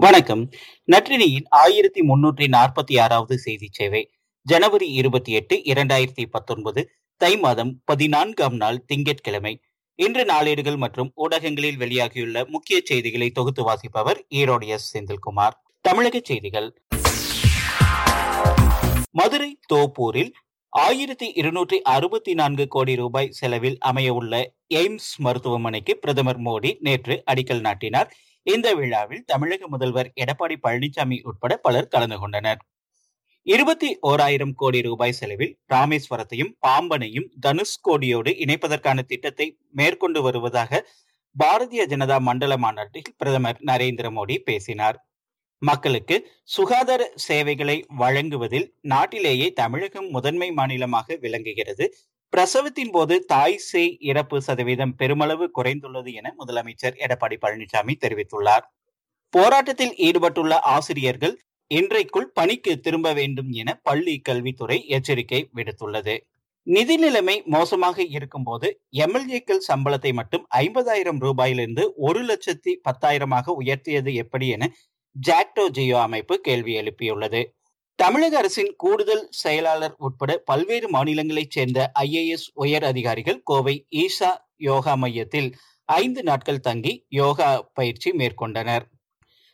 வணக்கம். நற்றினியின் ஆயிரத்தி முன்னூற்றி நாற்பத்தி ஆறாவது செய்தி சேவை ஜனவரி இருபத்தி எட்டு இரண்டாயிரத்தி பத்தொன்பது தை மாதம் பதினான்காம் நாள் திங்கட்கிழமை. இன்று நாளேடுகள் மற்றும் ஊடகங்களில் வெளியாகியுள்ள முக்கிய செய்திகளை தொகுத்து வாசிப்பவர் ஈரோடு எஸ். செந்தில்குமார். தமிழக செய்திகள். மதுரை தோப்பூரில் ஆயிரத்தி இருநூற்றி அறுபத்தி நான்கு கோடி ரூபாய் செலவில் அமையவுள்ள எய்ம்ஸ் மருத்துவமனைக்கு பிரதமர் மோடி நேற்று அடிக்கல் நாட்டினார். இந்த விழாவில் தமிழக முதல்வர் எடப்பாடி பழனிசாமி உட்பட பலர் கலந்து கொண்டனர். இருபத்தி ஓராயிரம் கோடி ரூபாய் செலவில் ராமேஸ்வரத்தையும் பாம்பனையும் தனுஷ்கோடியோடு இணைப்பதற்கான திட்டத்தை மேற்கொண்டு வருவதாக பாரதிய ஜனதா மண்டல மாநாட்டில் பிரதமர் நரேந்திர மோடி பேசினார். மக்களுக்கு சுகாதார சேவைகளை வழங்குவதில் நாட்டிலேயே தமிழகம் முதன்மை மாநிலமாக விளங்குகிறது. பிரசவத்தின் போது தாய் சேய் இறப்பு சதவீதம் பெருமளவு குறைந்துள்ளது என முதலமைச்சர் எடப்பாடி பழனிசாமி தெரிவித்துள்ளார். போராட்டத்தில் ஈடுபட்டுள்ள ஆசிரியர்கள் இன்றைக்குள் பணிக்கு திரும்ப வேண்டும் என பள்ளி கல்வித்துறை எச்சரிக்கை விடுத்துள்ளது. நிதி நிலைமை மோசமாக இருக்கும்போது எம்எல்ஏக்கள் சம்பளத்தை மட்டும் ஐம்பதாயிரம் ரூபாயிலிருந்து ஒரு லட்சத்தி பத்தாயிரமாக உயர்த்தியது எப்படி என ஜாக்டோ ஜியோ அமைப்பு கேள்வி எழுப்பியுள்ளது. தமிழக அரசின் கூடுதல் செயலாளர் உட்பட பல்வேறு மாநிலங்களைச் சேர்ந்த ஐஏஎஸ் உயர் அதிகாரிகள் கோவை ஈசா யோகா மையத்தில் ஐந்து நாட்கள் தங்கி யோகா பயிற்சி மேற்கொண்டனர்.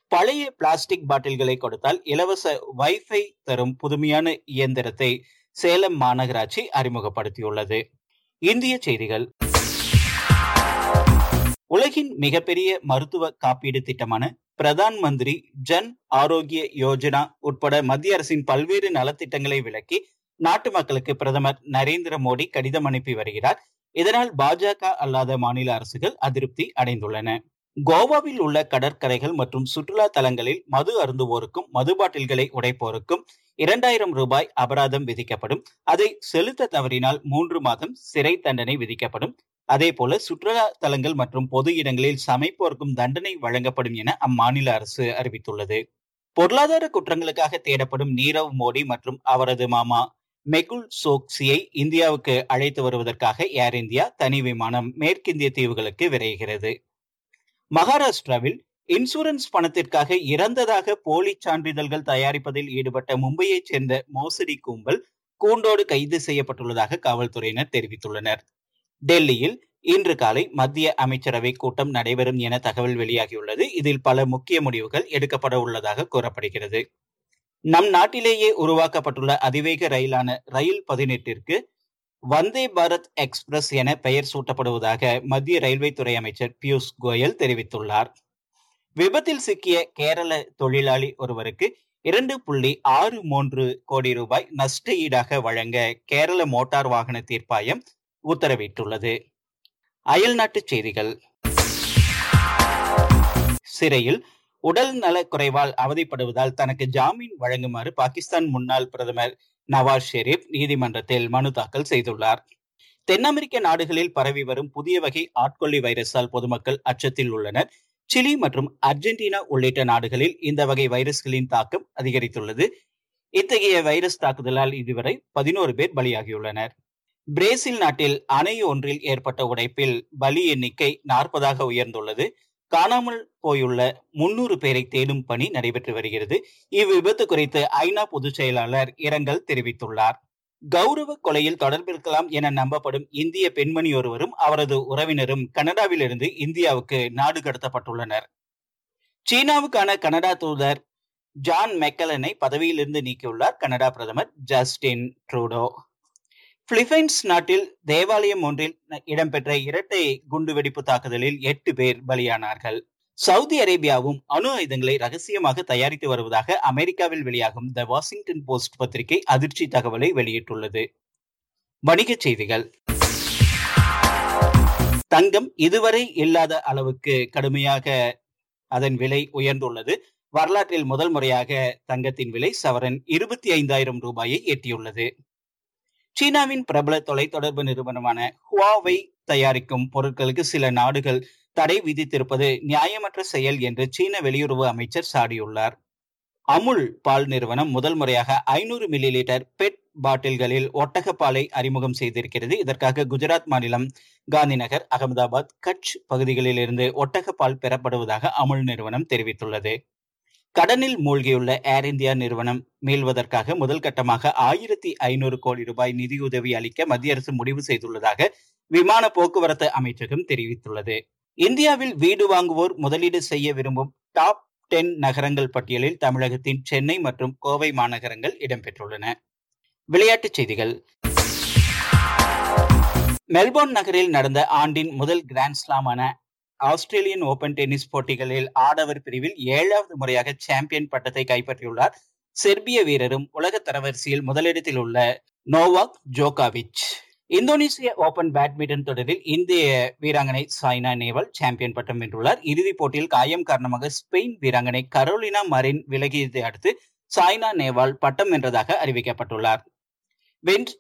பழைய பிளாஸ்டிக் பாட்டில்களை கொடுத்தால் இலவச வைஃபை தரும் புதுமையான இயந்திரத்தை சேலம் மாநகராட்சி அறிமுகப்படுத்தியுள்ளது. இந்திய செய்திகள். உலகின் மிகப்பெரிய மருத்துவ காப்பீடு திட்டமான பிரதான் மந்திரி ஜன் ஆரோக்கிய யோஜனா உட்பட மத்திய அரசின் பல்வேறு நலத்திட்டங்களை விளக்கி நாட்டு மக்களுக்கு பிரதமர் நரேந்திர மோடி கடிதம் அனுப்பி வருகிறார். இதனால் பாஜக அல்லாத மாநில அரசுகள் அதிருப்தி அடைந்துள்ளன. கோவாவில் உள்ள கடற்கரைகள் மற்றும் சுற்றுலா தலங்களில் மது அருந்துவோருக்கும் மது பாட்டில்களை உடைப்போருக்கும் இரண்டாயிரம் ரூபாய் அபராதம் விதிக்கப்படும். அதை செலுத்த தவறினால் மூன்று மாதம் சிறை தண்டனை விதிக்கப்படும். அதே போல சுற்றுலா தலங்கள் மற்றும் பொது இடங்களில் சமைப்போருக்கும் தண்டனை வழங்கப்படும் என அம்மாநில அரசு அறிவித்துள்ளது. பொருளாதார குற்றங்களுக்காக தேடப்படும் நீரவ் மோடி மற்றும் அவரது மாமா மெகுல் சோக்சியை இந்தியாவுக்கு அழைத்து வருவதற்காக ஏர் இந்தியா தனி விமானம் மேற்கிந்திய தீவுகளுக்கு விரைகிறது. மகாராஷ்டிராவில் இன்சூரன்ஸ் பணத்திற்காக இறந்ததாக போலி சான்றிதழ்கள் தயாரிப்பதில் ஈடுபட்ட மும்பையைச் சேர்ந்த மோசடி கும்பல் கூண்டோடு கைது செய்யப்பட்டுள்ளதாக காவல்துறையினர் தெரிவித்துள்ளனர். டெல்லியில் இன்று காலை மத்திய அமைச்சரவை கூட்டம் நடைபெறும் என தகவல் வெளியாகியுள்ளது. இதில் பல முக்கிய முடிவுகள் எடுக்கப்பட உள்ளதாக கூறப்படுகிறது. நம் நாட்டிலேயே உருவாக்கப்பட்டுள்ள அதிவேக ரயிலான ரயில் பதினெட்டிற்கு வந்தே பாரத் எக்ஸ்பிரஸ் என பெயர் சூட்டப்படுவதாக மத்திய ரயில்வே துறை அமைச்சர் பியூஷ் கோயல் தெரிவித்துள்ளார். விபத்தில் சிக்கிய கேரள தொழிலாளி ஒருவருக்கு இரண்டு புள்ளி ஆறு மூன்று கோடி ரூபாய் நஷ்ட ஈடாக வழங்க கேரள மோட்டார் வாகன தீர்ப்பாயம் உத்தரவிட்டுள்ளது. அயல்நாட்டு செய்திகள். சிறையில் உடல் நலக்குறைவால் அவதிப்படுவதால் தனக்கு ஜாமீன் வழங்குமாறு பாகிஸ்தான் முன்னாள் பிரதமர் நவாஸ் ஷெரீப் நீதிமன்றத்தில் மனு தாக்கல் செய்துள்ளார். தென் அமெரிக்க நாடுகளில் பரவி வரும் புதிய வகை ஆட்கொள்ளி வைரஸால் பொதுமக்கள் அச்சத்தில் உள்ளனர். சிலி மற்றும் அர்ஜென்டினா உள்ளிட்ட நாடுகளில் இந்த வகை வைரஸ்களின் தாக்கம் அதிகரித்துள்ளது. இத்தகைய வைரஸ் தாக்குதலால் இதுவரை பதினோரு பேர் பலியாகியுள்ளனர். பிரேசில் நாட்டில் அணை ஒன்றில் ஏற்பட்ட உடைப்பில் பலி எண்ணிக்கை நாற்பதாக உயர்ந்துள்ளது. காணாமல் போயுள்ள முன்னூறு பேரை தேடும் பணி நடைபெற்று வருகிறது. இவ்விபத்து குறித்து ஐநா பொதுச் செயலாளர் இரங்கல் தெரிவித்துள்ளார். கௌரவ கொலையில் தொடர்பிருக்கலாம் என நம்பப்படும் இந்திய பெண்மணி ஒருவரும் அவரது உறவினரும் கனடாவிலிருந்து இந்தியாவுக்கு நாடு கடத்தப்பட்டுள்ளனர். சீனாவுக்கான கனடா தூதர் ஜான் மெக்கலனை பதவியிலிருந்து நீக்கியுள்ளார் கனடா பிரதமர் ஜஸ்டின் ட்ரூடோ. பிலிப்பைன்ஸ் நாட்டில் தேவாலயம் ஒன்றில் இடம்பெற்ற இரட்டை குண்டுவெடிப்பு தாக்குதலில் எட்டு பேர் பலியானார்கள். சவுதி அரேபியாவும் அணு ஆயுதங்களை ரகசியமாக தயாரித்து வருவதாக அமெரிக்காவில் வெளியாகும் த வாஷிங்டன் போஸ்ட் பத்திரிகை அதிர்ச்சி தகவலை வெளியிட்டுள்ளது. வணிகச் செய்திகள். தங்கம் இதுவரை இல்லாத அளவுக்கு கடுமையாக அதன் விலை உயர்ந்துள்ளது. வரலாற்றில் முதல் முறையாக தங்கத்தின் விலை சவரன் இருபத்தி ஐந்தாயிரம் ரூபாயை எட்டியுள்ளது. சீனாவின் பிரபல தொலைத்தொடர்பு நிறுவனமான ஹுவாவை தயாரிக்கும் பொருட்களுக்கு சில நாடுகள் தடை விதித்திருப்பது நியாயமற்ற செயல் என்று சீன வெளியுறவு அமைச்சர் சாடியுள்ளார். அமுல் பால் நிறுவனம் முதல் முறையாக ஐநூறு மில்லி லிட்டர் பெட் பாட்டில்களில் ஒட்டக பாலை அறிமுகம் செய்திருக்கிறது. இதற்காக குஜராத் மாநிலம் காந்திநகர் அகமதாபாத் கட்ச் பகுதிகளிலிருந்து ஒட்டகப்பால் ஒட்டக பால் பெறப்படுவதாக அமுல் நிறுவனம் தெரிவித்துள்ளது. கடனில் மூழ்கியுள்ள ஏர் இந்தியா நிறுவனம் மீள்வதற்காக முதல் கட்டமாக ஆயிரத்தி ஐநூறு கோடி ரூபாய் நிதியுதவி அளிக்க மத்திய அரசு முடிவு செய்துள்ளதாக விமான போக்குவரத்து அமைச்சகம் தெரிவித்துள்ளது. இந்தியாவில் வீடு வாங்குவோர் முதலீடு செய்ய விரும்பும் டாப் டென் நகரங்கள் பட்டியலில் தமிழகத்தின் சென்னை மற்றும் கோவை மாநகரங்கள் இடம்பெற்றுள்ளன. விளையாட்டுச் செய்திகள். மெல்போர்ன் நகரில் நடந்த ஆண்டின் முதல் கிராண்ட் ஸ்லாமான ஆஸ்திரேலியன் ஓபன் டென்னிஸ் போட்டிகளில் ஆடவர் பிரிவில் ஏழாவது முறையாக சாம்பியன் பட்டத்தை கைப்பற்றியுள்ளார். செர்பிய வீரரும் உலக தரவரிசையில் முதலிடத்தில் உள்ள நோவாக் ஜோகாவிச். இந்தோனேசிய ஓபன் பேட்மிண்டன் தொடரில் இந்திய வீராங்கனை சாய்னா நேவல் சாம்பியன் பட்டம் வென்றுள்ளார். இறுதிப் போட்டியில் காயம் காரணமாக ஸ்பெயின் வீராங்கனை கரோலினா மரின் விலகியதை அடுத்து சாய்னா நேவால் பட்டம் வென்றதாக அறிவிக்கப்பட்டுள்ளார்.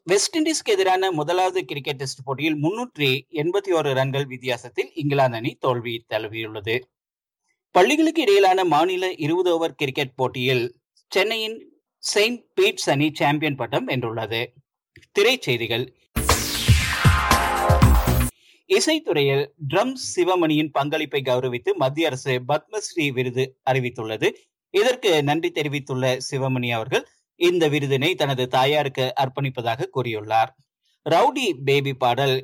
வெஸ்ட் இண்டீஸ்க்கு எதிரான முதலாவது கிரிக்கெட் டெஸ்ட் போட்டியில் முன்னூற்றி எண்பத்தி ஓரு ரன்கள் வித்தியாசத்தில் இங்கிலாந்து அணி தோல்வி தழுவியுள்ளது. பள்ளிகளுக்கு இடையிலான மாநில இருபது ஓவர் கிரிக்கெட் போட்டியில் சென்னையின் செயின்ட் பீட்ஸ் அணி சாம்பியன் பட்டம் வென்றுள்ளது. திரைச்செய்திகள். இசைத்துறையில் ட்ரம் சிவமணியின் பங்களிப்பை கௌரவித்து மத்திய அரசு பத்மஸ்ரீ விருது அறிவித்துள்ளது. இதற்கு நன்றி தெரிவித்துள்ள சிவமணி அவர்கள் இந்த விருதினை தனது தாயாருக்கு அர்ப்பணிப்பதாக கூறியுள்ளார். ரவுடி பேபி பாடல்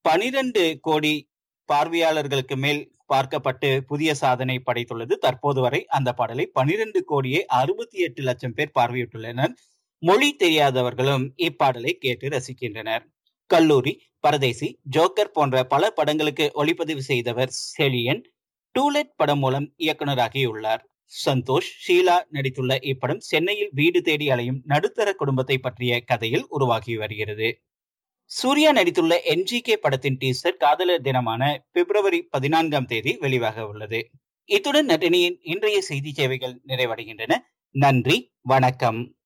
பனிரெண்டு கோடி பார்வையாளர்களுக்கு மேல் பார்க்கப்பட்டு புதிய சாதனை படைத்துள்ளது. தற்போது வரை அந்த பாடலை பனிரெண்டு கோடியே அறுபத்தி எட்டு லட்சம் பேர் பார்வையிட்டுள்ளனர். மொழி தெரியாதவர்களும் இப்பாடலை கேட்டு ரசிக்கின்றனர். கல்லூரி பரதேசி ஜோக்கர் போன்ற பல படங்களுக்கு ஒளிப்பதிவு செய்தவர் செலியன் டூலெட் படம் மூலம் இயக்குநராகியுள்ளார். சந்தோஷ் ஷீலா நடித்துள்ள இப்படம் சென்னையில் வீடு தேடி அலையும் நடுத்தர குடும்பத்தை பற்றிய கதையில் உருவாகி வருகிறது. சூர்யா நடித்துள்ள என்ஜிகே படத்தின் டீசர் காதலர் தினமான பிப்ரவரி பதினான்காம் தேதி வெளியாக உள்ளது. இத்துடன் நட்டினியின் இன்றைய செய்தி சேவைகள் நிறைவடைகின்றன. நன்றி வணக்கம்.